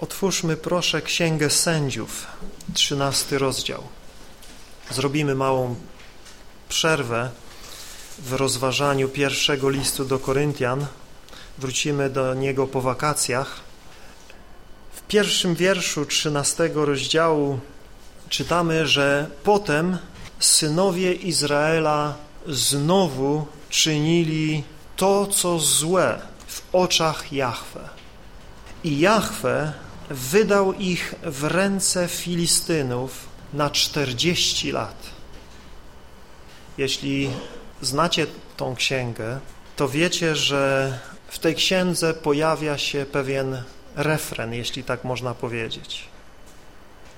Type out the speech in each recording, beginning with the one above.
Otwórzmy proszę Księgę Sędziów, trzynasty rozdział. Zrobimy małą przerwę w rozważaniu pierwszego listu do Koryntian. Wrócimy do niego po wakacjach. W pierwszym wierszu trzynastego rozdziału czytamy, że potem synowie Izraela znowu czynili to, co złe w oczach Jahwe. I Jahwe wydał ich w ręce Filistynów na czterdzieści lat. Jeśli znacie tą księgę, to wiecie, że w tej księdze pojawia się pewien refren, jeśli tak można powiedzieć.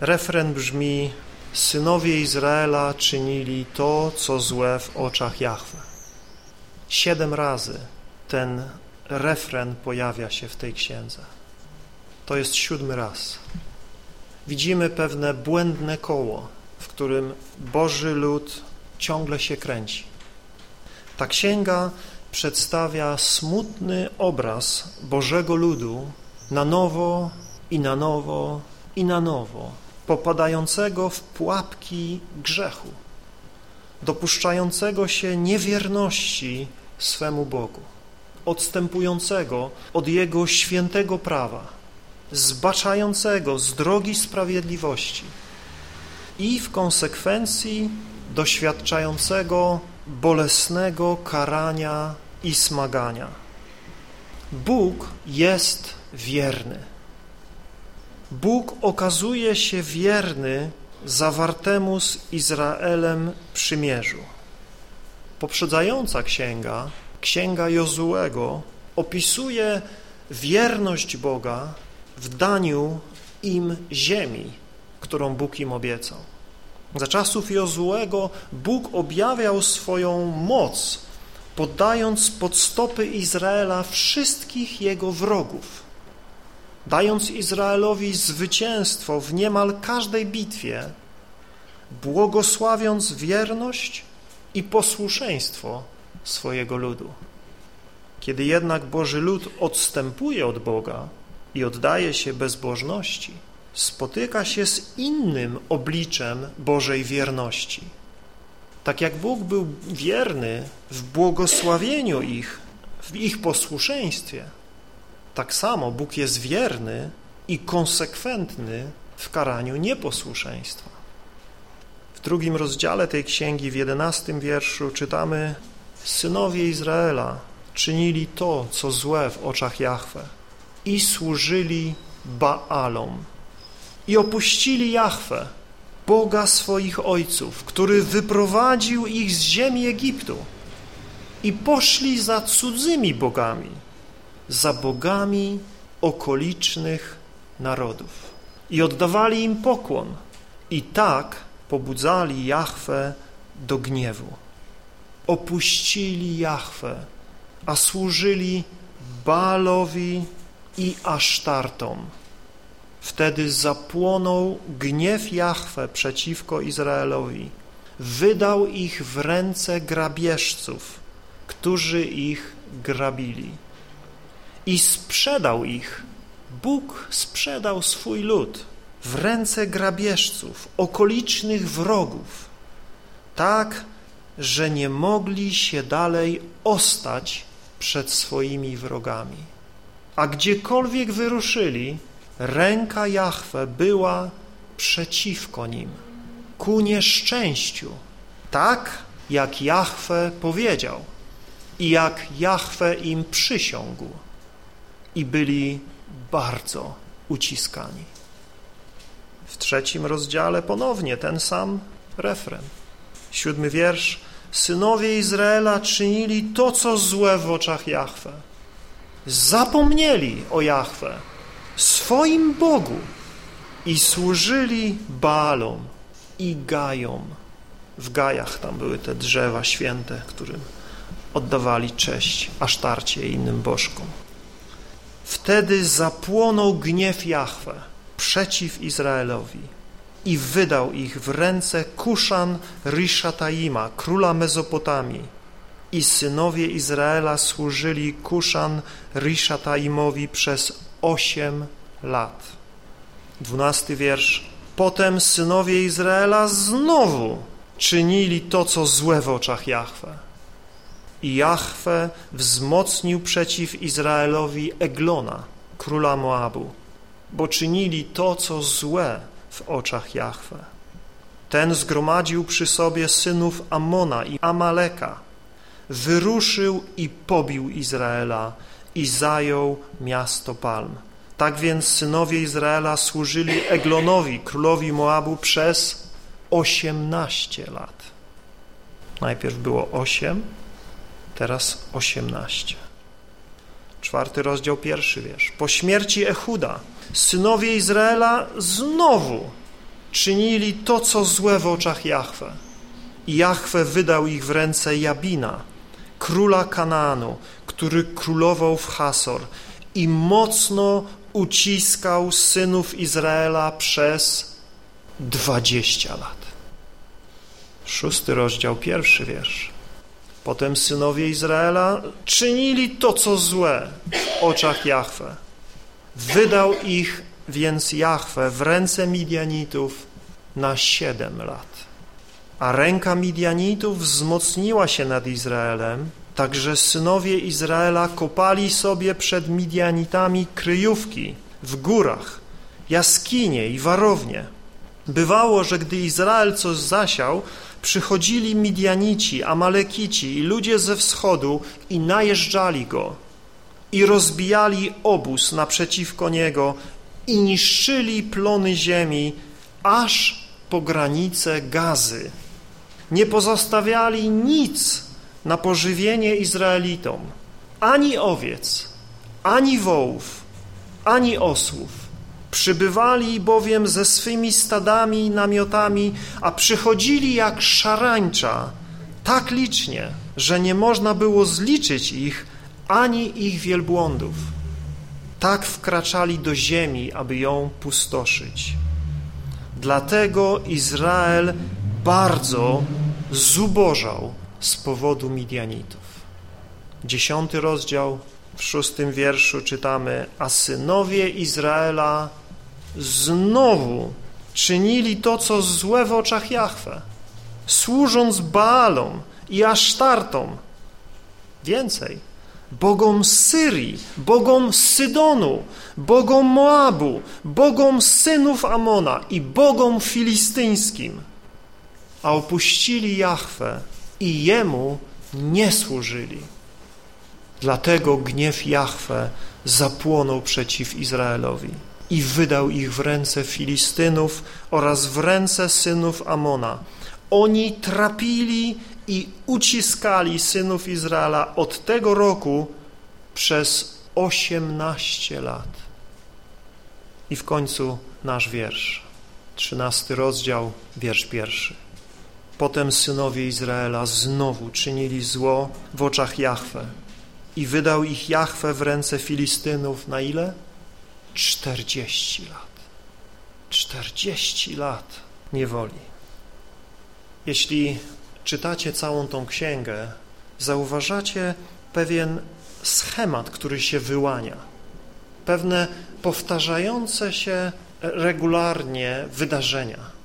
Refren brzmi Synowie Izraela czynili to, co złe w oczach Jahwe. Siedem razy ten refren pojawia się w tej księdze. To jest siódmy raz. Widzimy pewne błędne koło, w którym Boży lud ciągle się kręci. Ta księga przedstawia smutny obraz Bożego ludu na nowo i na nowo i na nowo, popadającego w pułapki grzechu, dopuszczającego się niewierności swemu Bogu, odstępującego od Jego świętego prawa, zbaczającego z drogi sprawiedliwości i w konsekwencji doświadczającego bolesnego karania i smagania. Bóg jest wierny. Bóg okazuje się wierny zawartemu z Izraelem przymierzu. Poprzedzająca księga, księga Jozułego, opisuje wierność Boga w daniu im ziemi, którą Bóg im obiecał. Za czasów Jozułego Bóg objawiał swoją moc, poddając pod stopy Izraela wszystkich jego wrogów, dając Izraelowi zwycięstwo w niemal każdej bitwie, błogosławiąc wierność i posłuszeństwo swojego ludu. Kiedy jednak Boży lud odstępuje od Boga i oddaje się bezbożności, spotyka się z innym obliczem Bożej wierności. Tak jak Bóg był wierny w błogosławieniu ich, w ich posłuszeństwie, tak samo Bóg jest wierny i konsekwentny w karaniu nieposłuszeństwa. W drugim rozdziale tej księgi, w jedenastym wierszu czytamy Synowie Izraela czynili to, co złe w oczach Jahwe i służyli Baalom. I opuścili Jahwe, Boga swoich ojców, który wyprowadził ich z ziemi Egiptu. I poszli za cudzymi bogami, za bogami okolicznych narodów. I oddawali im pokłon. I tak pobudzali Jahwe do gniewu. Opuścili Jahwe, a służyli Baalowi i Asztartom. Wtedy zapłonął gniew Jahwe przeciwko Izraelowi. Wydał ich w ręce grabieżców, którzy ich grabili. I sprzedał ich, Bóg sprzedał swój lud w ręce grabieżców, okolicznych wrogów, tak, że nie mogli się dalej ostać przed swoimi wrogami. A gdziekolwiek wyruszyli, ręka Jahwe była przeciwko nim, ku nieszczęściu, tak jak Jahwe powiedział i jak Jahwe im przysiągł i byli bardzo uciskani. W trzecim rozdziale ponownie ten sam refren. Siódmy wiersz. Synowie Izraela czynili to, co złe w oczach Jahwe. Zapomnieli o Jahwe, swoim Bogu i służyli Baalom i Gajom. W Gajach tam były te drzewa święte, którym oddawali cześć Asztarcie i innym bożkom. Wtedy zapłonął gniew Jahwe przeciw Izraelowi i wydał ich w ręce Kuszan Rishataima, króla Mezopotamii. I synowie Izraela służyli Kuszan Rishataimowi przez osiem lat. Dwunasty wiersz. Potem synowie Izraela znowu czynili to, co złe w oczach Jahwe. I Jahwe wzmocnił przeciw Izraelowi Eglona, króla Moabu, bo czynili to, co złe w oczach Jahwe. Ten zgromadził przy sobie synów Amona i Amaleka, wyruszył i pobił Izraela i zajął miasto Palm. Tak więc synowie Izraela służyli Eglonowi, królowi Moabu, przez 18 lat. Najpierw było 8, teraz 18. Czwarty rozdział, pierwszy wiersz. Po śmierci Echuda synowie Izraela znowu czynili to, co złe w oczach Jahwe. I Jahwe wydał ich w ręce Jabina, króla Kanaanu, który królował w Hasor i mocno uciskał synów Izraela przez dwadzieścia lat. Szósty rozdział, pierwszy wiersz. Potem synowie Izraela czynili to, co złe w oczach Jahwe. Wydał ich więc Jahwe w ręce Midianitów na siedem lat. A ręka Midianitów wzmocniła się nad Izraelem, także synowie Izraela kopali sobie przed Midianitami kryjówki w górach, jaskinie i warownie. Bywało, że gdy Izrael coś zasiał, przychodzili Midianici, Amalekici i ludzie ze wschodu i najeżdżali go i rozbijali obóz naprzeciwko niego i niszczyli plony ziemi aż po granice gazy. Nie pozostawiali nic na pożywienie Izraelitom, ani owiec, ani wołów, ani osłów Przybywali bowiem ze swymi stadami i namiotami, a przychodzili jak szarańcza, tak licznie, że nie można było zliczyć ich ani ich wielbłądów. Tak wkraczali do ziemi, aby ją pustoszyć. Dlatego Izrael bardzo zubożał z powodu Midianitów. Dziesiąty rozdział, w szóstym wierszu czytamy, a synowie Izraela znowu czynili to, co złe w oczach Jahwe, służąc Baalom i Asztartom. Więcej, bogom Syrii, bogom Sydonu, bogom Moabu, bogom synów Amona i bogom filistyńskim, a opuścili Jahwe i Jemu nie służyli. Dlatego gniew Jahwe zapłonął przeciw Izraelowi i wydał ich w ręce Filistynów oraz w ręce synów Amona. Oni trapili i uciskali synów Izraela od tego roku przez osiemnaście lat. I w końcu nasz wiersz, trzynasty rozdział, wiersz pierwszy. Potem synowie Izraela znowu czynili zło w oczach Jahwe i wydał ich Jahwe w ręce Filistynów na ile? Czterdzieści lat. Czterdzieści lat niewoli. Jeśli czytacie całą tą księgę, zauważacie pewien schemat, który się wyłania. Pewne powtarzające się regularnie wydarzenia.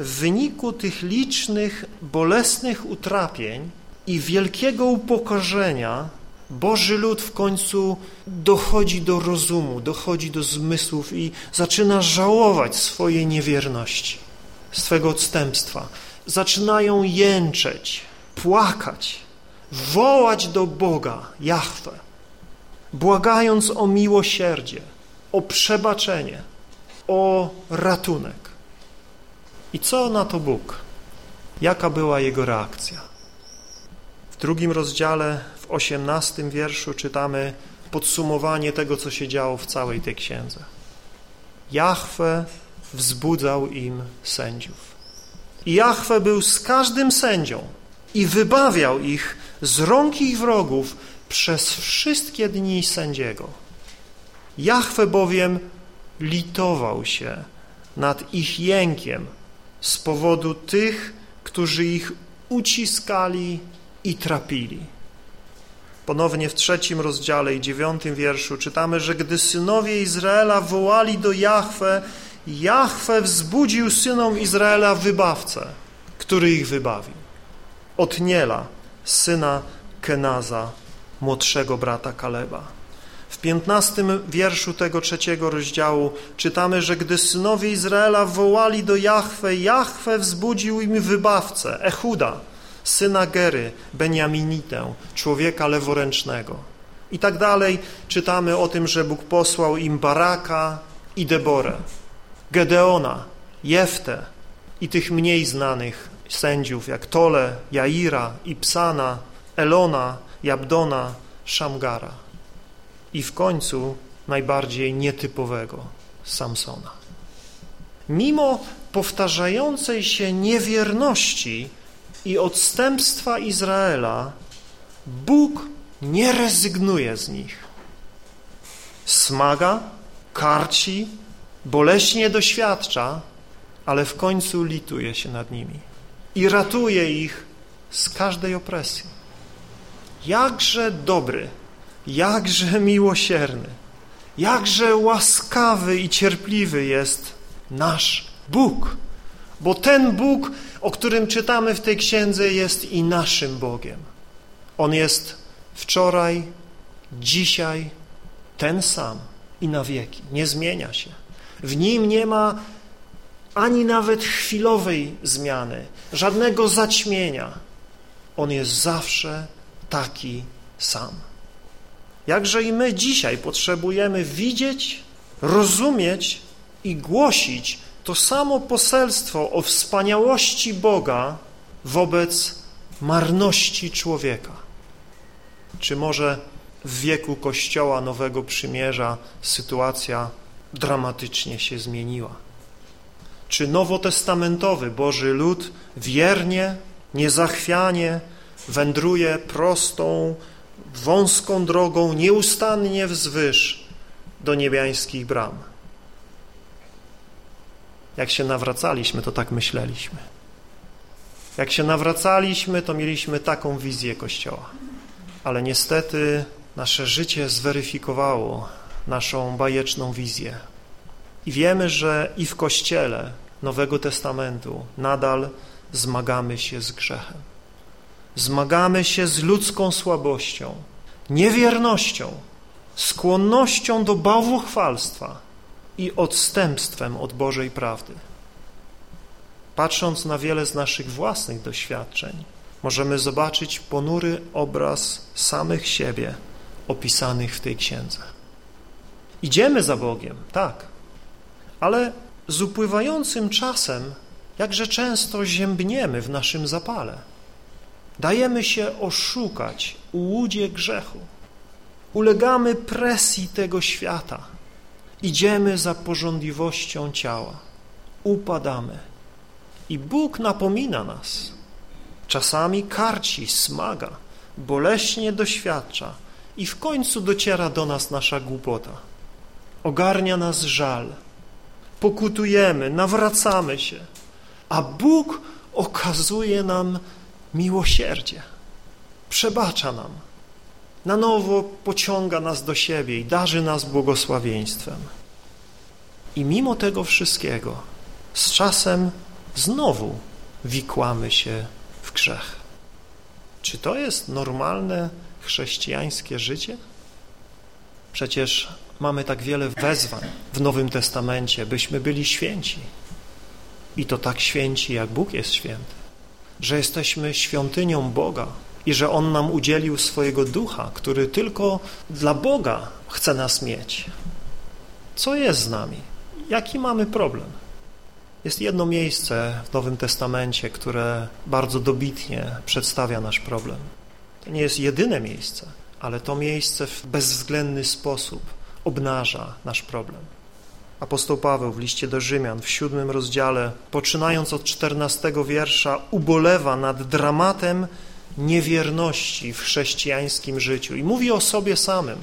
W wyniku tych licznych, bolesnych utrapień i wielkiego upokorzenia Boży lud w końcu dochodzi do rozumu, dochodzi do zmysłów i zaczyna żałować swojej niewierności, swego odstępstwa. Zaczynają jęczeć, płakać, wołać do Boga, Jahwe, błagając o miłosierdzie, o przebaczenie, o ratunek. I co na to Bóg? Jaka była jego reakcja? W drugim rozdziale osiemnastym wierszu czytamy podsumowanie tego, co się działo w całej tej księdze. Jahwe wzbudzał im sędziów. I Jahwe był z każdym sędzią i wybawiał ich z rąk ich wrogów przez wszystkie dni sędziego. Jahwe bowiem litował się nad ich jękiem z powodu tych, którzy ich uciskali i trapili. Ponownie w trzecim rozdziale i dziewiątym wierszu czytamy, że gdy synowie Izraela wołali do Jahwe, Jahwe wzbudził synom Izraela wybawcę, który ich wybawił. Otniela, syna Kenaza, młodszego brata Kaleba. W piętnastym wierszu tego trzeciego rozdziału czytamy, że gdy synowie Izraela wołali do Jahwe, Jahwe wzbudził im wybawcę, Echuda, syna Gery, Beniaminitę, człowieka leworęcznego. I tak dalej czytamy o tym, że Bóg posłał im Baraka i Deborę, Gedeona, Jeftę i tych mniej znanych sędziów jak Tole, Jaira, Ipsana, Elona, Jabdona, Szamgara i w końcu najbardziej nietypowego Samsona. Mimo powtarzającej się niewierności i odstępstwa Izraela, Bóg nie rezygnuje z nich. Smaga, karci, boleśnie doświadcza, ale w końcu lituje się nad nimi i ratuje ich z każdej opresji. Jakże dobry, jakże miłosierny, jakże łaskawy i cierpliwy jest nasz Bóg, bo ten Bóg, o którym czytamy w tej księdze, jest i naszym Bogiem. On jest wczoraj, dzisiaj ten sam i na wieki, nie zmienia się. W Nim nie ma ani nawet chwilowej zmiany, żadnego zaćmienia. On jest zawsze taki sam. Jakże i my dzisiaj potrzebujemy widzieć, rozumieć i głosić to samo poselstwo o wspaniałości Boga wobec marności człowieka. Czy może w wieku Kościoła Nowego Przymierza sytuacja dramatycznie się zmieniła? Czy nowotestamentowy Boży lud wiernie, niezachwianie wędruje prostą, wąską drogą, nieustannie wzwyż do niebiańskich bram? Jak się nawracaliśmy, to tak myśleliśmy. Jak się nawracaliśmy, to mieliśmy taką wizję Kościoła. Ale niestety nasze życie zweryfikowało naszą bajeczną wizję. I wiemy, że i w Kościele Nowego Testamentu nadal zmagamy się z grzechem. Zmagamy się z ludzką słabością, niewiernością, skłonnością do bałwochwalstwa i odstępstwem od Bożej prawdy. Patrząc na wiele z naszych własnych doświadczeń, możemy zobaczyć ponury obraz samych siebie opisanych w tej księdze. Idziemy za Bogiem, tak, ale z upływającym czasem jakże często ziębniemy w naszym zapale. Dajemy się oszukać ułudzie grzechu. Ulegamy presji tego świata. Idziemy za porządliwością ciała. Upadamy. I Bóg napomina nas. Czasami karci, smaga, boleśnie doświadcza i w końcu dociera do nas nasza głupota. Ogarnia nas żal, pokutujemy, nawracamy się, a Bóg okazuje nam miłosierdzie, przebacza nam, na nowo pociąga nas do siebie i darzy nas błogosławieństwem. I mimo tego wszystkiego z czasem znowu wikłamy się w grzech. Czy to jest normalne chrześcijańskie życie? Przecież mamy tak wiele wezwań w Nowym Testamencie, byśmy byli święci. I to tak święci, jak Bóg jest święty. Że jesteśmy świątynią Boga i że On nam udzielił swojego ducha, który tylko dla Boga chce nas mieć. Co jest z nami? Jaki mamy problem? Jest jedno miejsce w Nowym Testamencie, które bardzo dobitnie przedstawia nasz problem. To nie jest jedyne miejsce, ale to miejsce w bezwzględny sposób obnaża nasz problem. Apostoł Paweł w liście do Rzymian w siódmym rozdziale, poczynając od czternastego wiersza, ubolewa nad dramatem niewierności w chrześcijańskim życiu i mówi o sobie samym.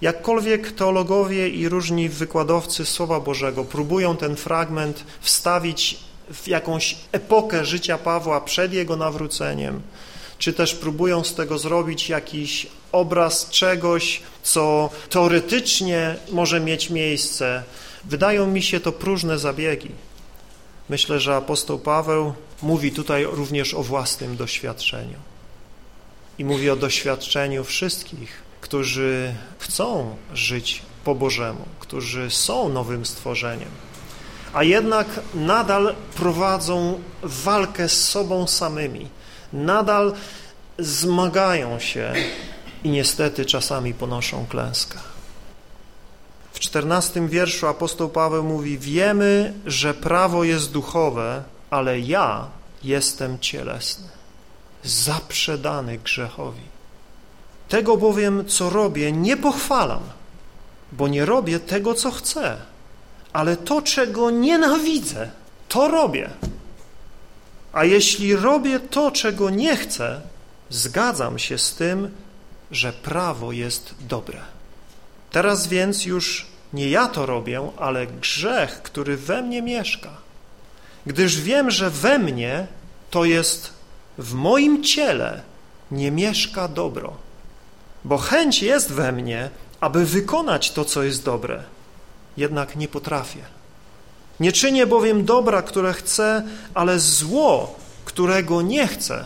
Jakkolwiek teologowie i różni wykładowcy Słowa Bożego próbują ten fragment wstawić w jakąś epokę życia Pawła przed jego nawróceniem, czy też próbują z tego zrobić jakiś obraz czegoś, co teoretycznie może mieć miejsce. Wydają mi się to próżne zabiegi. Myślę, że apostoł Paweł mówi tutaj również o własnym doświadczeniu. I mówi o doświadczeniu wszystkich, którzy chcą żyć po Bożemu, którzy są nowym stworzeniem, a jednak nadal prowadzą walkę z sobą samymi, nadal zmagają się i niestety czasami ponoszą klęskę. W czternastym wierszu apostoł Paweł mówi, wiemy, że prawo jest duchowe, ale ja jestem cielesny, zaprzedany grzechowi. Tego bowiem, co robię, nie pochwalam, bo nie robię tego, co chcę, ale to, czego nienawidzę, to robię. A jeśli robię to, czego nie chcę, zgadzam się z tym, że prawo jest dobre. Teraz więc już nie ja to robię, ale grzech, który we mnie mieszka. Gdyż wiem, że we mnie, to jest w moim ciele, nie mieszka dobro. Bo chęć jest we mnie, aby wykonać to, co jest dobre, jednak nie potrafię. Nie czynię bowiem dobra, które chcę, ale zło, którego nie chcę,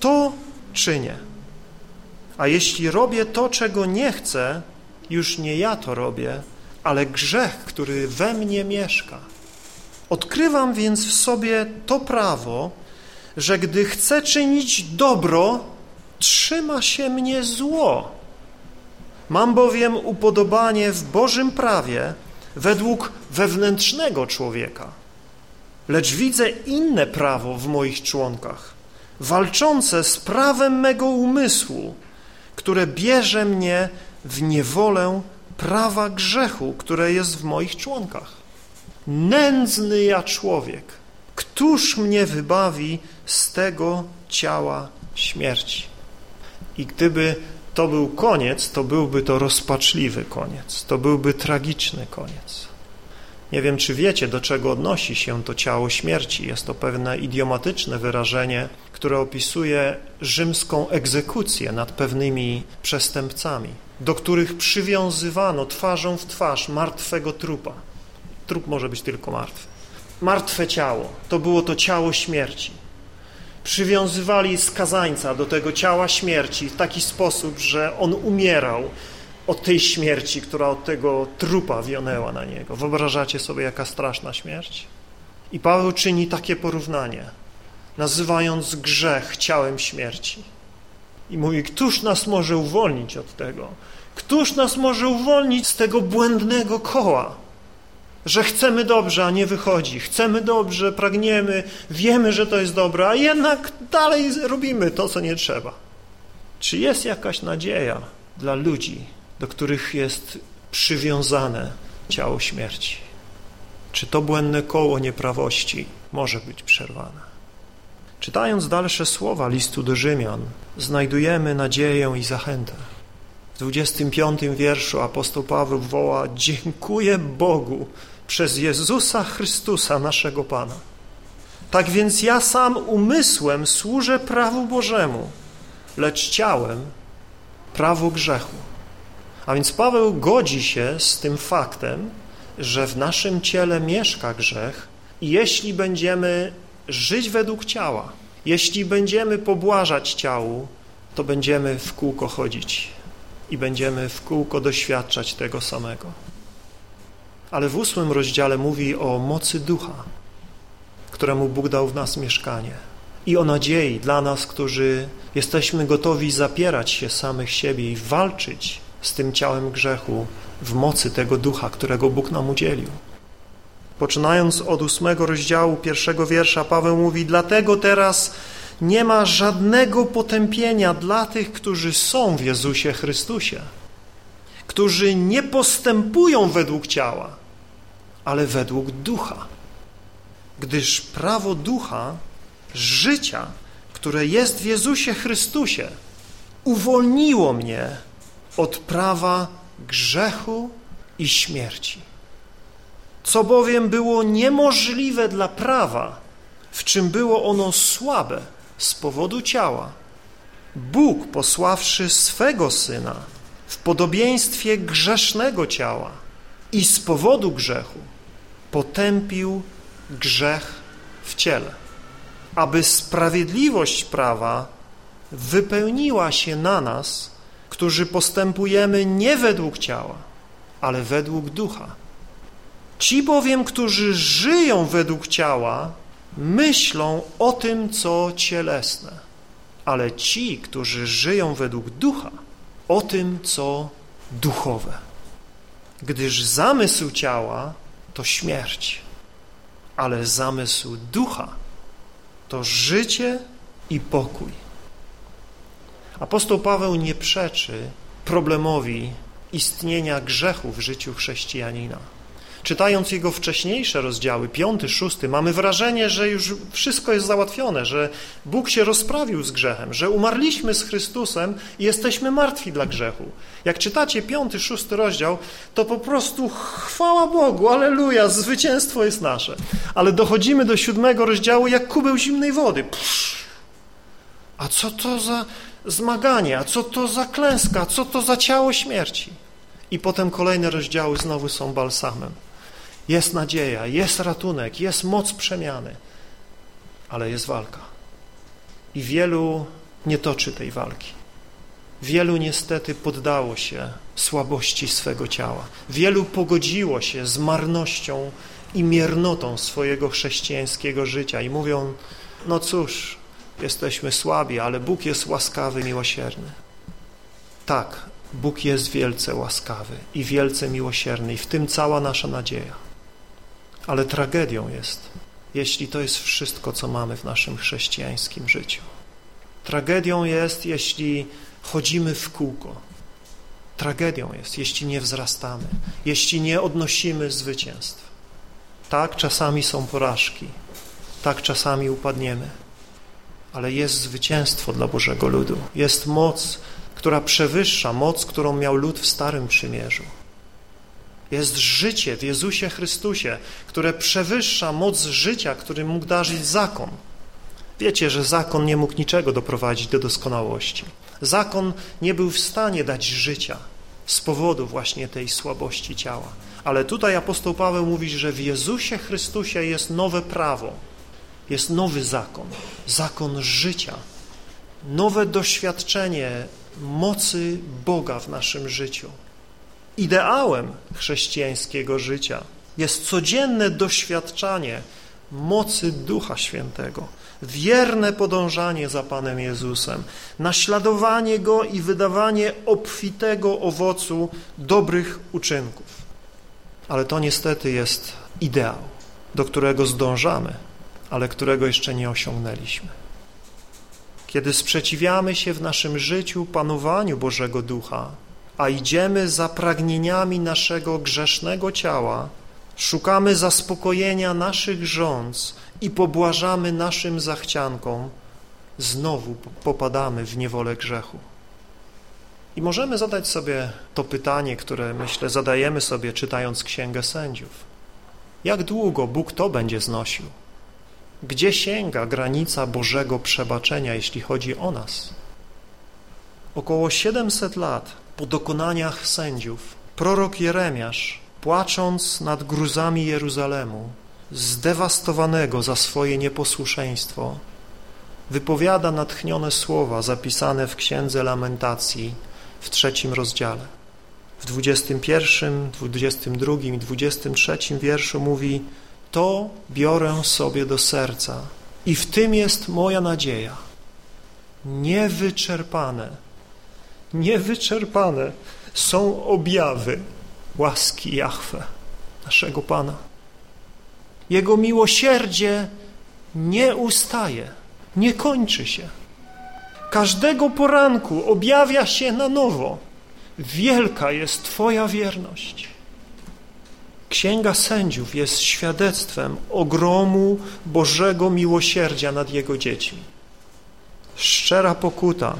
to czynię. A jeśli robię to, czego nie chcę, już nie ja to robię, ale grzech, który we mnie mieszka. Odkrywam więc w sobie to prawo, że gdy chcę czynić dobro, trzyma się mnie zło. Mam bowiem upodobanie w Bożym prawie według wewnętrznego człowieka. Lecz widzę inne prawo w moich członkach, walczące z prawem mego umysłu, które bierze mnie w niewolę prawa grzechu, które jest w moich członkach. Nędzny ja człowiek, któż mnie wybawi z tego ciała śmierci? I gdyby to był koniec, to byłby to rozpaczliwy koniec, to byłby tragiczny koniec. Nie wiem, czy wiecie, do czego odnosi się to ciało śmierci. Jest to pewne idiomatyczne wyrażenie, które opisuje rzymską egzekucję nad pewnymi przestępcami, do których przywiązywano twarzą w twarz martwego trupa. Trup może być tylko martwy. Martwe ciało, to było to ciało śmierci. Przywiązywali skazańca do tego ciała śmierci w taki sposób, że on umierał od tej śmierci, która od tego trupa wionęła na niego. Wyobrażacie sobie, jaka straszna śmierć? I Paweł czyni takie porównanie, nazywając grzech ciałem śmierci. I mówi, któż nas może uwolnić od tego? Któż nas może uwolnić z tego błędnego koła? Że chcemy dobrze, a nie wychodzi. Chcemy dobrze, pragniemy, wiemy, że to jest dobre, a jednak dalej robimy to, co nie trzeba. Czy jest jakaś nadzieja dla ludzi, do których jest przywiązane ciało śmierci? Czy to błędne koło nieprawości może być przerwane? Czytając dalsze słowa listu do Rzymian, znajdujemy nadzieję i zachętę. W 25 wierszu apostoł Paweł woła Dziękuję Bogu przez Jezusa Chrystusa, naszego Pana. Tak więc ja sam umysłem służę prawu Bożemu, lecz ciałem prawu grzechu. A więc Paweł godzi się z tym faktem, że w naszym ciele mieszka grzech i jeśli będziemy żyć według ciała, jeśli będziemy pobłażać ciału, to będziemy w kółko chodzić i będziemy w kółko doświadczać tego samego. Ale w ósmym rozdziale mówi o mocy ducha, któremu Bóg dał w nas mieszkanie i o nadziei dla nas, którzy jesteśmy gotowi zapierać się samych siebie i walczyć z tym ciałem grzechu w mocy tego ducha, którego Bóg nam udzielił. Poczynając od ósmego rozdziału pierwszego wiersza, Paweł mówi, dlatego teraz nie ma żadnego potępienia dla tych, którzy są w Jezusie Chrystusie, którzy nie postępują według ciała, ale według ducha. Gdyż prawo ducha, życia, które jest w Jezusie Chrystusie, uwolniło mnie od prawa grzechu i śmierci. Co bowiem było niemożliwe dla prawa, w czym było ono słabe z powodu ciała, Bóg, posławszy swego Syna w podobieństwie grzesznego ciała i z powodu grzechu, potępił grzech w ciele, aby sprawiedliwość prawa wypełniła się na nas, którzy postępujemy nie według ciała, ale według ducha. Ci bowiem, którzy żyją według ciała, myślą o tym, co cielesne, ale ci, którzy żyją według ducha, o tym, co duchowe. Gdyż zamysł ciała to śmierć, ale zamysł ducha to życie i pokój. Apostoł Paweł nie przeczy problemowi istnienia grzechu w życiu chrześcijanina. Czytając jego wcześniejsze rozdziały, piąty, szósty, mamy wrażenie, że już wszystko jest załatwione, że Bóg się rozprawił z grzechem, że umarliśmy z Chrystusem i jesteśmy martwi dla grzechu. Jak czytacie piąty, szósty rozdział, to po prostu chwała Bogu, aleluja, zwycięstwo jest nasze. Ale dochodzimy do siódmego rozdziału jak kubeł zimnej wody. Psz, a co to za zmaganie, a co to za klęska, co to za ciało śmierci? I potem kolejne rozdziały znowu są balsamem. Jest nadzieja, jest ratunek, jest moc przemiany, ale jest walka. I wielu nie toczy tej walki. Wielu niestety poddało się słabości swego ciała. Wielu pogodziło się z marnością i miernotą swojego chrześcijańskiego życia i mówią, no cóż, jesteśmy słabi, ale Bóg jest łaskawy, miłosierny. Tak, Bóg jest wielce łaskawy i wielce miłosierny i w tym cała nasza nadzieja. Ale tragedią jest, jeśli to jest wszystko, co mamy w naszym chrześcijańskim życiu. Tragedią jest, jeśli chodzimy w kółko. Tragedią jest, jeśli nie wzrastamy, jeśli nie odnosimy zwycięstw. Tak, czasami są porażki, tak czasami upadniemy, ale jest zwycięstwo dla Bożego ludu. Jest moc, która przewyższa moc, którą miał lud w Starym Przymierzu. Jest życie w Jezusie Chrystusie, które przewyższa moc życia, który mógł darzyć zakon. Wiecie, że zakon nie mógł niczego doprowadzić do doskonałości. Zakon nie był w stanie dać życia z powodu właśnie tej słabości ciała. Ale tutaj apostoł Paweł mówi, że w Jezusie Chrystusie jest nowe prawo, jest nowy zakon, zakon życia, nowe doświadczenie mocy Boga w naszym życiu. Ideałem chrześcijańskiego życia jest codzienne doświadczanie mocy Ducha Świętego, wierne podążanie za Panem Jezusem, naśladowanie Go i wydawanie obfitego owocu dobrych uczynków. Ale to niestety jest ideał, do którego zdążamy, ale którego jeszcze nie osiągnęliśmy. Kiedy sprzeciwiamy się w naszym życiu panowaniu Bożego Ducha, a idziemy za pragnieniami naszego grzesznego ciała, szukamy zaspokojenia naszych rządz i pobłażamy naszym zachciankom, znowu popadamy w niewolę grzechu. I możemy zadać sobie to pytanie, które myślę zadajemy sobie czytając Księgę Sędziów. Jak długo Bóg to będzie znosił? Gdzie sięga granica Bożego przebaczenia, jeśli chodzi o nas? Około 700 lat po dokonaniach sędziów, prorok Jeremiasz, płacząc nad gruzami Jeruzalemu, zdewastowanego za swoje nieposłuszeństwo, wypowiada natchnione słowa zapisane w Księdze Lamentacji w trzecim rozdziale. W 21, 22 i 23 wierszu mówi to biorę sobie do serca i w tym jest moja nadzieja. Niewyczerpane, niewyczerpane są objawy łaski Jahwe, naszego Pana. Jego miłosierdzie nie ustaje, nie kończy się. Każdego poranku objawia się na nowo. Wielka jest Twoja wierność. Księga Sędziów jest świadectwem ogromu Bożego miłosierdzia nad Jego dziećmi. Szczera pokuta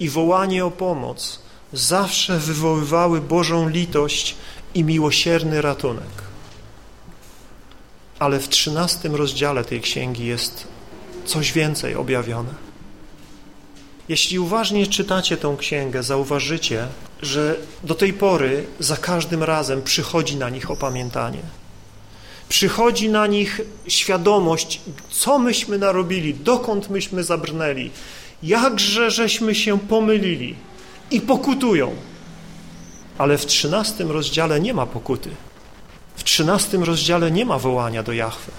i wołanie o pomoc zawsze wywoływały Bożą litość i miłosierny ratunek. Ale w trzynastym rozdziale tej księgi jest coś więcej objawione. Jeśli uważnie czytacie tą księgę, zauważycie, że do tej pory za każdym razem przychodzi na nich opamiętanie. Przychodzi na nich świadomość, co myśmy narobili, dokąd myśmy zabrnęli, jakże żeśmy się pomylili i pokutują. Ale w trzynastym rozdziale nie ma pokuty. W trzynastym rozdziale nie ma wołania do Jahwe.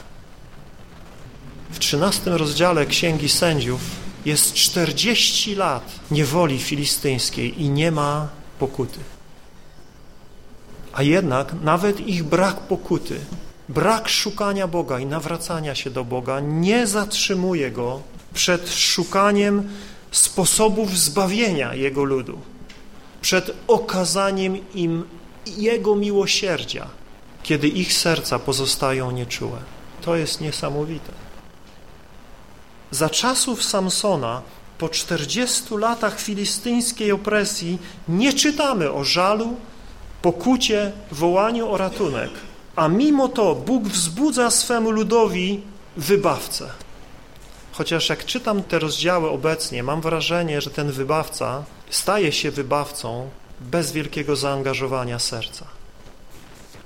W trzynastym rozdziale Księgi Sędziów jest 40 lat niewoli filistyńskiej i nie ma pokuty. A jednak nawet ich brak pokuty, brak szukania Boga i nawracania się do Boga nie zatrzymuje go przed szukaniem sposobów zbawienia Jego ludu, przed okazaniem im Jego miłosierdzia, kiedy ich serca pozostają nieczułe. To jest niesamowite. Za czasów Samsona, po 40 latach filistyńskiej opresji, nie czytamy o żalu, pokucie, wołaniu o ratunek, a mimo to Bóg wzbudza swemu ludowi wybawcę. Chociaż jak czytam te rozdziały obecnie, mam wrażenie, że ten wybawca staje się wybawcą bez wielkiego zaangażowania serca.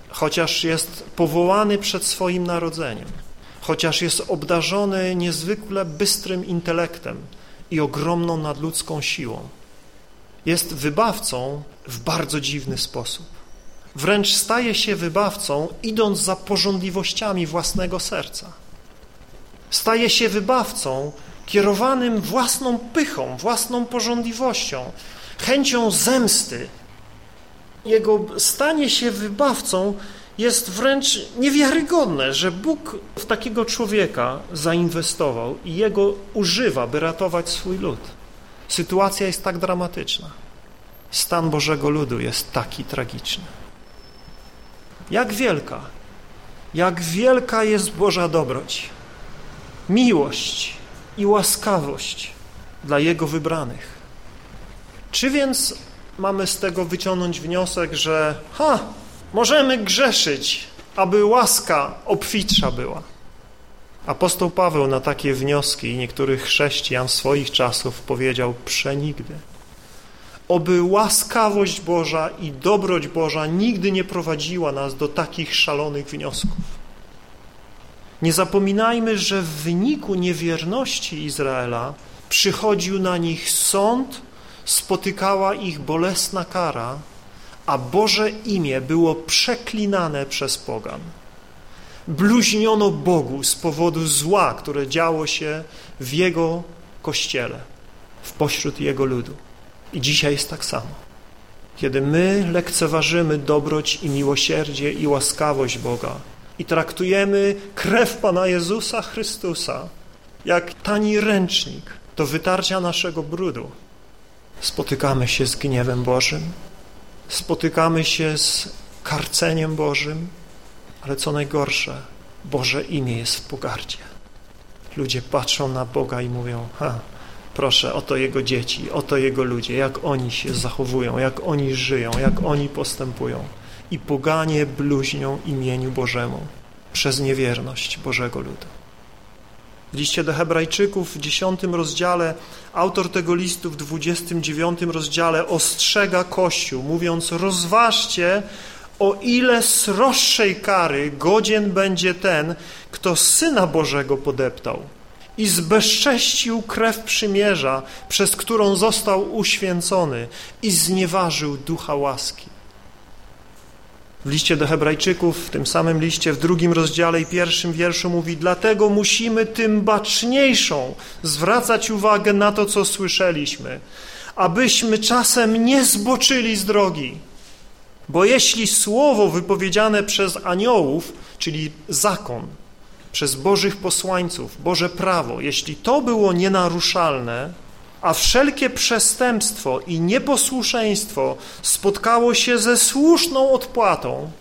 Chociaż jest powołany przed swoim narodzeniem, chociaż jest obdarzony niezwykle bystrym intelektem i ogromną nadludzką siłą, jest wybawcą w bardzo dziwny sposób. Wręcz staje się wybawcą, idąc za porządliwościami własnego serca. Staje się wybawcą kierowanym własną pychą, własną porządliwością, chęcią zemsty. Jego stanie się wybawcą jest wręcz niewiarygodne, że Bóg w takiego człowieka zainwestował i jego używa, by ratować swój lud. Sytuacja jest tak dramatyczna. Stan Bożego ludu jest taki tragiczny. Jak wielka, jak wielka jest Boża dobroć, miłość i łaskawość dla Jego wybranych. Czy więc mamy z tego wyciągnąć wniosek, że ha, Możemy grzeszyć, aby łaska obfitsza była. Apostoł Paweł na takie wnioski niektórych chrześcijan swoich czasów powiedział przenigdy. Oby łaskawość Boża i dobroć Boża nigdy nie prowadziła nas do takich szalonych wniosków. Nie zapominajmy, że w wyniku niewierności Izraela przychodził na nich sąd, spotykała ich bolesna kara, a Boże imię było przeklinane przez pogan. Bluźniono Bogu z powodu zła, które działo się w Jego Kościele, w pośród Jego ludu. I dzisiaj jest tak samo. Kiedy my lekceważymy dobroć i miłosierdzie i łaskawość Boga i traktujemy krew Pana Jezusa Chrystusa jak tani ręcznik do wytarcia naszego brudu, spotykamy się z gniewem Bożym, spotykamy się z karceniem Bożym, ale co najgorsze, Boże imię jest w pogardzie. Ludzie patrzą na Boga i mówią, ha, proszę, oto Jego dzieci, oto Jego ludzie, jak oni się zachowują, jak oni żyją, jak oni postępują. I poganie bluźnią imieniu Bożemu przez niewierność Bożego ludu. W liście do hebrajczyków w 10 rozdziale autor tego listu w 29 rozdziale ostrzega Kościół, mówiąc rozważcie, o ile sroższej kary godzien będzie ten, kto Syna Bożego podeptał i zbezcześcił krew przymierza, przez którą został uświęcony i znieważył ducha łaski. W liście do hebrajczyków, w tym samym liście, w drugim rozdziale i pierwszym wierszu mówi Dlatego musimy tym baczniejszą zwracać uwagę na to, co słyszeliśmy, abyśmy czasem nie zboczyli z drogi. Bo jeśli słowo wypowiedziane przez aniołów, czyli zakon, przez Bożych posłańców, Boże prawo, jeśli to było nienaruszalne, a wszelkie przestępstwo i nieposłuszeństwo spotkało się ze słuszną odpłatą,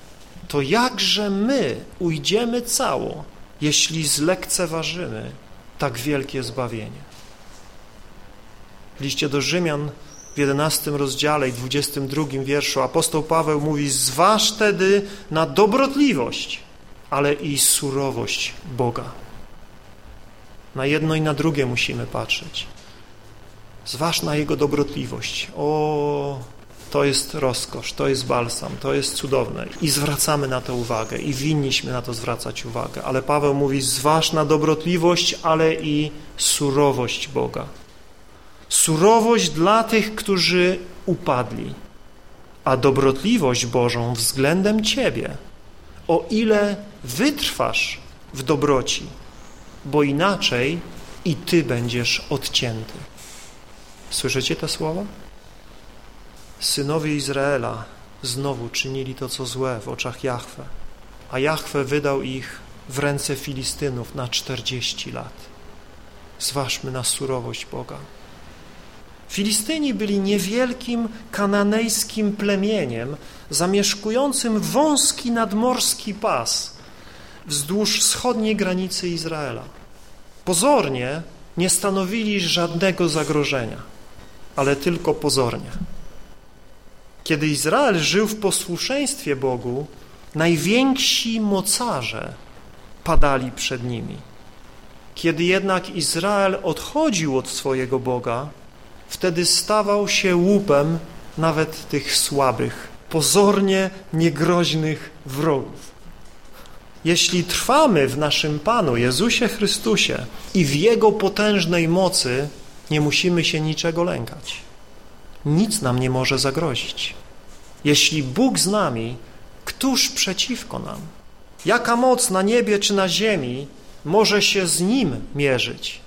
to jakże my ujdziemy cało, jeśli zlekceważymy tak wielkie zbawienie? W liście do Rzymian w 11 rozdziale i 22 wierszu apostoł Paweł mówi zważ tedy na dobrotliwość, ale i surowość Boga. Na jedno i na drugie musimy patrzeć. Zważ na Jego dobrotliwość. O, to jest rozkosz, to jest balsam, to jest cudowne i zwracamy na to uwagę i winniśmy na to zwracać uwagę. Ale Paweł mówi, zważ na dobrotliwość, ale i surowość Boga. Surowość dla tych, którzy upadli, a dobrotliwość Bożą względem Ciebie, o ile wytrwasz w dobroci, bo inaczej i Ty będziesz odcięty. Słyszycie te słowa? Synowie Izraela znowu czynili to, co złe w oczach Jahwe, a Jahwe wydał ich w ręce Filistynów na czterdzieści lat. Zważmy na surowość Boga. Filistyni byli niewielkim kananejskim plemieniem zamieszkującym wąski nadmorski pas wzdłuż wschodniej granicy Izraela. Pozornie nie stanowili żadnego zagrożenia, ale tylko pozornie. Kiedy Izrael żył w posłuszeństwie Bogu, najwięksi mocarze padali przed nimi. Kiedy jednak Izrael odchodził od swojego Boga, wtedy stawał się łupem nawet tych słabych, pozornie niegroźnych wrogów. Jeśli trwamy w naszym Panu Jezusie Chrystusie i w Jego potężnej mocy, nie musimy się niczego lękać. Nic nam nie może zagrozić. Jeśli Bóg z nami, któż przeciwko nam? Jaka moc na niebie czy na ziemi może się z Nim mierzyć?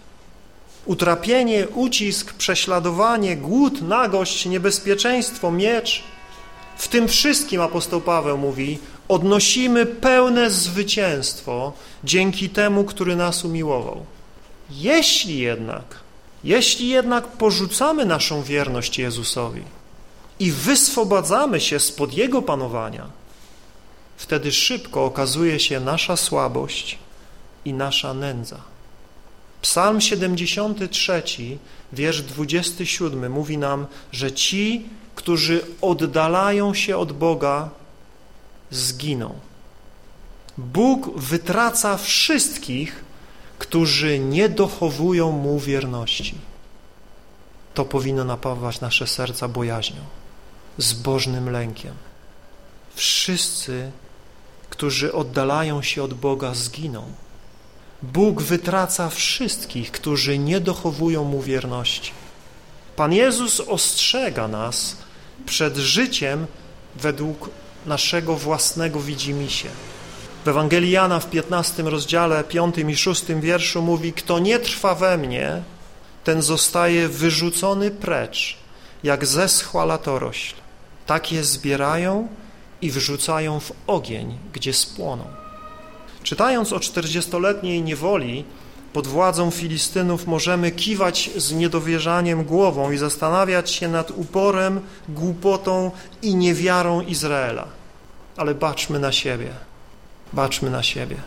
Utrapienie, ucisk, prześladowanie, głód, nagość, niebezpieczeństwo, miecz. W tym wszystkim apostoł Paweł mówi, odnosimy pełne zwycięstwo dzięki temu, który nas umiłował. Jeśli jednak, jeśli jednak porzucamy naszą wierność Jezusowi i wyswobadzamy się spod Jego panowania, wtedy szybko okazuje się nasza słabość i nasza nędza. Psalm 73, wiersz 27 mówi nam, że ci, którzy oddalają się od Boga, zginą. Bóg wytraca wszystkich, którzy nie dochowują Mu wierności. To powinno napawać nasze serca bojaźnią, zbożnym lękiem. Wszyscy, którzy oddalają się od Boga, zginą. Bóg wytraca wszystkich, którzy nie dochowują Mu wierności. Pan Jezus ostrzega nas przed życiem według naszego własnego widzimisię. W Ewangelii Jana w 15 rozdziale, 5 i 6 wierszu mówi, kto nie trwa we mnie, ten zostaje wyrzucony precz, jak zeschła latorośl. Takie zbierają i wrzucają w ogień, gdzie spłoną. Czytając o czterdziestoletniej niewoli pod władzą Filistynów możemy kiwać z niedowierzaniem głową i zastanawiać się nad uporem, głupotą i niewiarą Izraela. Ale baczmy na siebie, baczmy na siebie.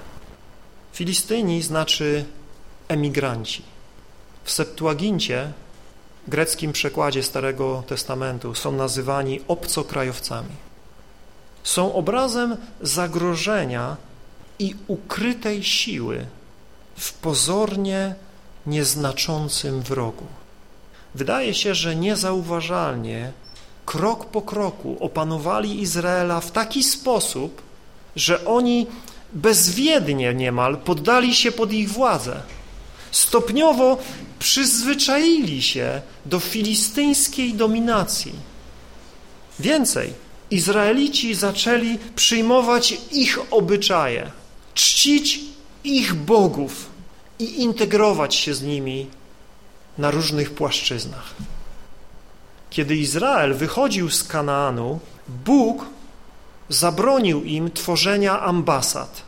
Filistyni znaczy emigranci. W Septuagincie, greckim przekładzie Starego Testamentu, są nazywani obcokrajowcami. Są obrazem zagrożenia i ukrytej siły w pozornie nieznaczącym wrogu. Wydaje się, że niezauważalnie, krok po kroku opanowali Izraela w taki sposób, że oni bezwiednie niemal poddali się pod ich władzę. Stopniowo przyzwyczaili się do filistyńskiej dominacji. Więcej, Izraelici zaczęli przyjmować ich obyczaje, czcić ich bogów i integrować się z nimi na różnych płaszczyznach. Kiedy Izrael wychodził z Kanaanu, Bóg zabronił im tworzenia ambasad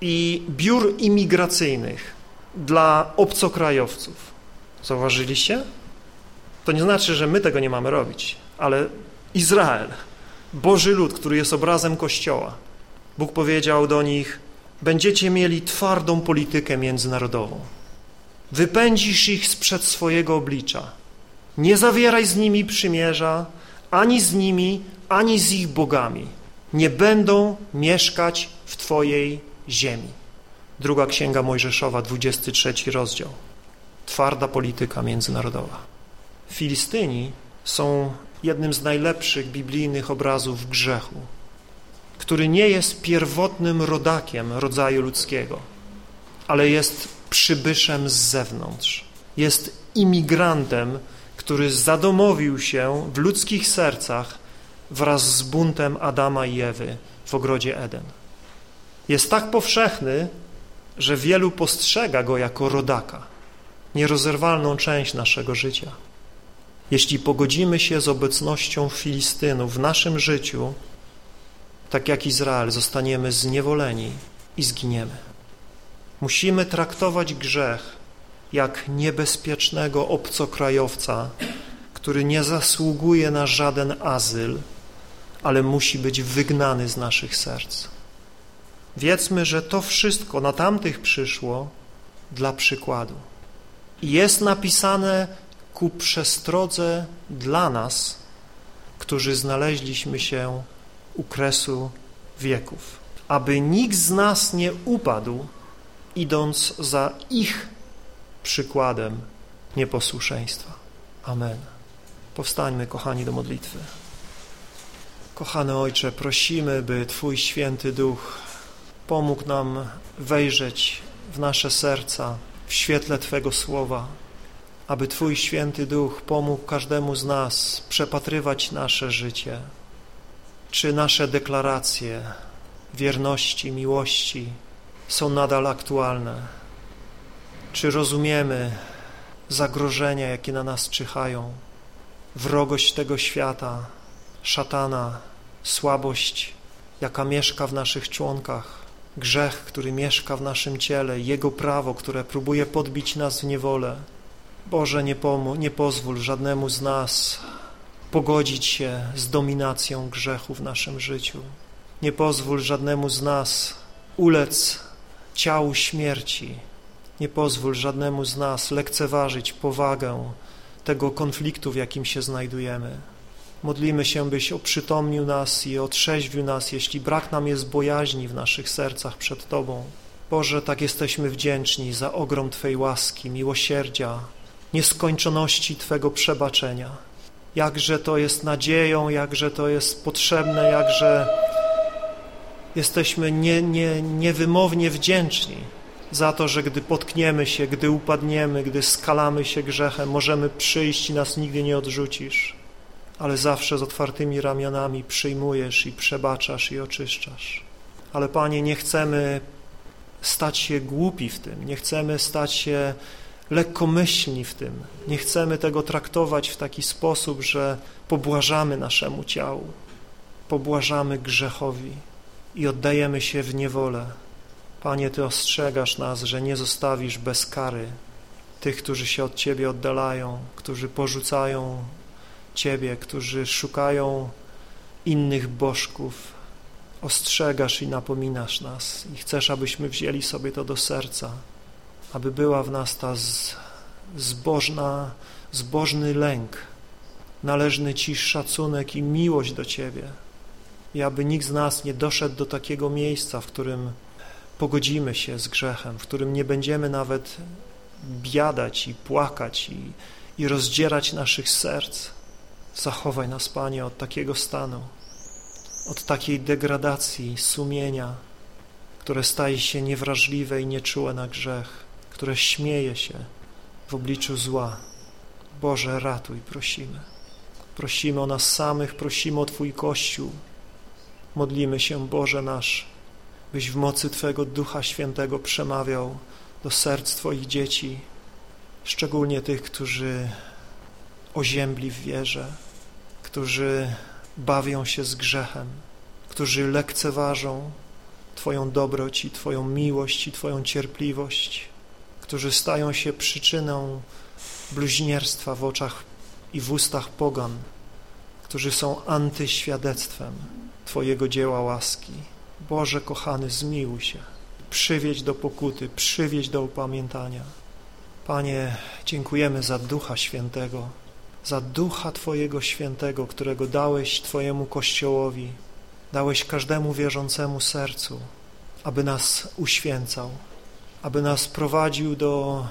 i biur imigracyjnych dla obcokrajowców. Zauważyliście? To nie znaczy, że my tego nie mamy robić, ale Izrael, Boży lud, który jest obrazem Kościoła, Bóg powiedział do nich, będziecie mieli twardą politykę międzynarodową. Wypędzisz ich sprzed swojego oblicza. Nie zawieraj z nimi przymierza, ani z nimi, ani z ich bogami. Nie będą mieszkać w Twojej ziemi. Druga Księga Mojżeszowa, 23 rozdział. Twarda polityka międzynarodowa. Filistyni są jednym z najlepszych biblijnych obrazów grzechu, który nie jest pierwotnym rodakiem rodzaju ludzkiego, ale jest przybyszem z zewnątrz. Jest imigrantem, który zadomowił się w ludzkich sercach wraz z buntem Adama i Ewy w ogrodzie Eden. Jest tak powszechny, że wielu postrzega go jako rodaka, nierozerwalną część naszego życia. Jeśli pogodzimy się z obecnością Filistynów w naszym życiu, tak jak Izrael, zostaniemy zniewoleni i zginiemy. Musimy traktować grzech jak niebezpiecznego obcokrajowca, który nie zasługuje na żaden azyl, ale musi być wygnany z naszych serc. Wiedzmy, że to wszystko na tamtych przyszło dla przykładu. I jest napisane ku przestrodze dla nas, którzy znaleźliśmy się u kresu wieków, aby nikt z nas nie upadł, idąc za ich przykładem nieposłuszeństwa. Amen. Powstańmy, kochani, do modlitwy. Kochany Ojcze, prosimy, by Twój święty Duch pomógł nam wejrzeć w nasze serca w świetle Twego Słowa, aby Twój święty Duch pomógł każdemu z nas przepatrywać nasze życie, czy nasze deklaracje wierności, miłości są nadal aktualne, czy rozumiemy zagrożenia, jakie na nas czyhają, wrogość tego świata, szatana, słabość, jaka mieszka w naszych członkach, grzech, który mieszka w naszym ciele, Jego prawo, które próbuje podbić nas w niewolę. Boże, nie, nie pozwól żadnemu z nas pogodzić się z dominacją grzechu w naszym życiu. Nie pozwól żadnemu z nas ulec ciału śmierci. Nie pozwól żadnemu z nas lekceważyć powagę tego konfliktu, w jakim się znajdujemy. Modlimy się, byś oprzytomnił nas i otrzeźwił nas, jeśli brak nam jest bojaźni w naszych sercach przed Tobą. Boże, tak jesteśmy wdzięczni za ogrom Twojej łaski, miłosierdzia, nieskończoności Twego przebaczenia. Jakże to jest nadzieją, jakże to jest potrzebne, jakże jesteśmy nie, nie, niewymownie wdzięczni za to, że gdy potkniemy się, gdy upadniemy, gdy skalamy się grzechem, możemy przyjść i nas nigdy nie odrzucisz ale zawsze z otwartymi ramionami przyjmujesz i przebaczasz i oczyszczasz. Ale Panie, nie chcemy stać się głupi w tym, nie chcemy stać się lekkomyślni w tym, nie chcemy tego traktować w taki sposób, że pobłażamy naszemu ciału, pobłażamy grzechowi i oddajemy się w niewolę. Panie, Ty ostrzegasz nas, że nie zostawisz bez kary tych, którzy się od Ciebie oddalają, którzy porzucają Ciebie, którzy szukają innych bożków, ostrzegasz i napominasz nas i chcesz, abyśmy wzięli sobie to do serca, aby była w nas ta zbożna, zbożny lęk, należny Ci szacunek i miłość do Ciebie. I aby nikt z nas nie doszedł do takiego miejsca, w którym pogodzimy się z grzechem, w którym nie będziemy nawet biadać i płakać i, i rozdzierać naszych serc, Zachowaj nas, Panie, od takiego stanu, od takiej degradacji sumienia, które staje się niewrażliwe i nieczułe na grzech, które śmieje się w obliczu zła. Boże, ratuj, prosimy. Prosimy o nas samych, prosimy o Twój Kościół. Modlimy się, Boże nasz, byś w mocy Twego Ducha Świętego przemawiał do serc Twoich dzieci, szczególnie tych, którzy oziębli w wierze, którzy bawią się z grzechem, którzy lekceważą Twoją dobroć i Twoją miłość i Twoją cierpliwość, którzy stają się przyczyną bluźnierstwa w oczach i w ustach pogan, którzy są antyświadectwem Twojego dzieła łaski. Boże kochany, zmiłuj się, przywieź do pokuty, przywieź do upamiętania. Panie, dziękujemy za Ducha Świętego, za Ducha Twojego Świętego, którego dałeś Twojemu Kościołowi, dałeś każdemu wierzącemu sercu, aby nas uświęcał, aby nas prowadził do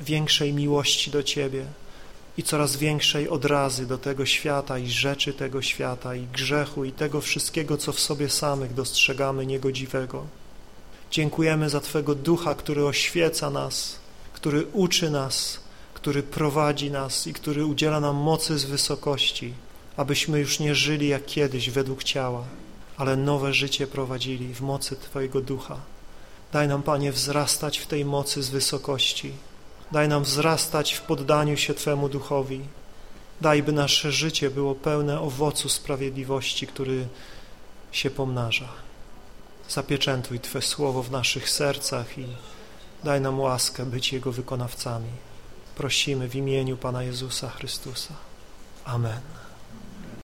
większej miłości do Ciebie, i coraz większej odrazy do tego świata i rzeczy tego świata i grzechu i tego wszystkiego, co w sobie samych dostrzegamy niegodziwego. Dziękujemy za Twego Ducha, który oświeca nas, który uczy nas, który prowadzi nas i który udziela nam mocy z wysokości, abyśmy już nie żyli jak kiedyś według ciała, ale nowe życie prowadzili w mocy Twojego Ducha. Daj nam, Panie, wzrastać w tej mocy z wysokości. Daj nam wzrastać w poddaniu się Twemu Duchowi. Daj, by nasze życie było pełne owocu sprawiedliwości, który się pomnaża. Zapieczętuj Twe słowo w naszych sercach i daj nam łaskę być Jego wykonawcami. Prosimy w imieniu Pana Jezusa Chrystusa. Amen.